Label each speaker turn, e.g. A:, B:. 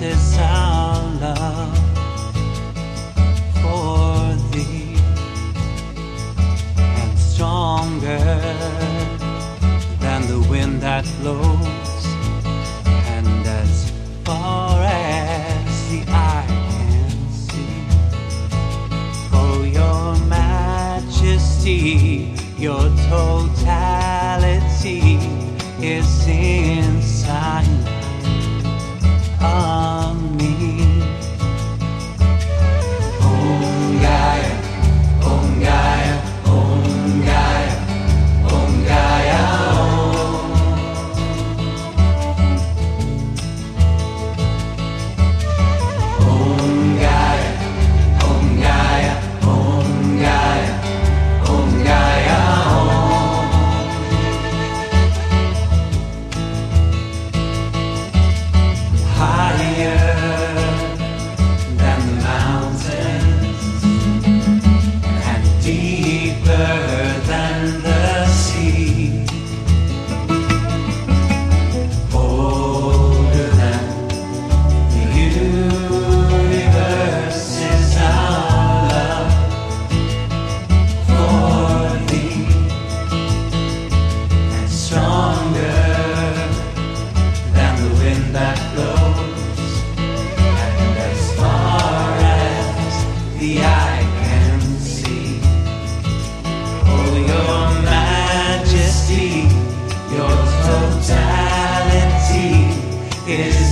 A: expresses our is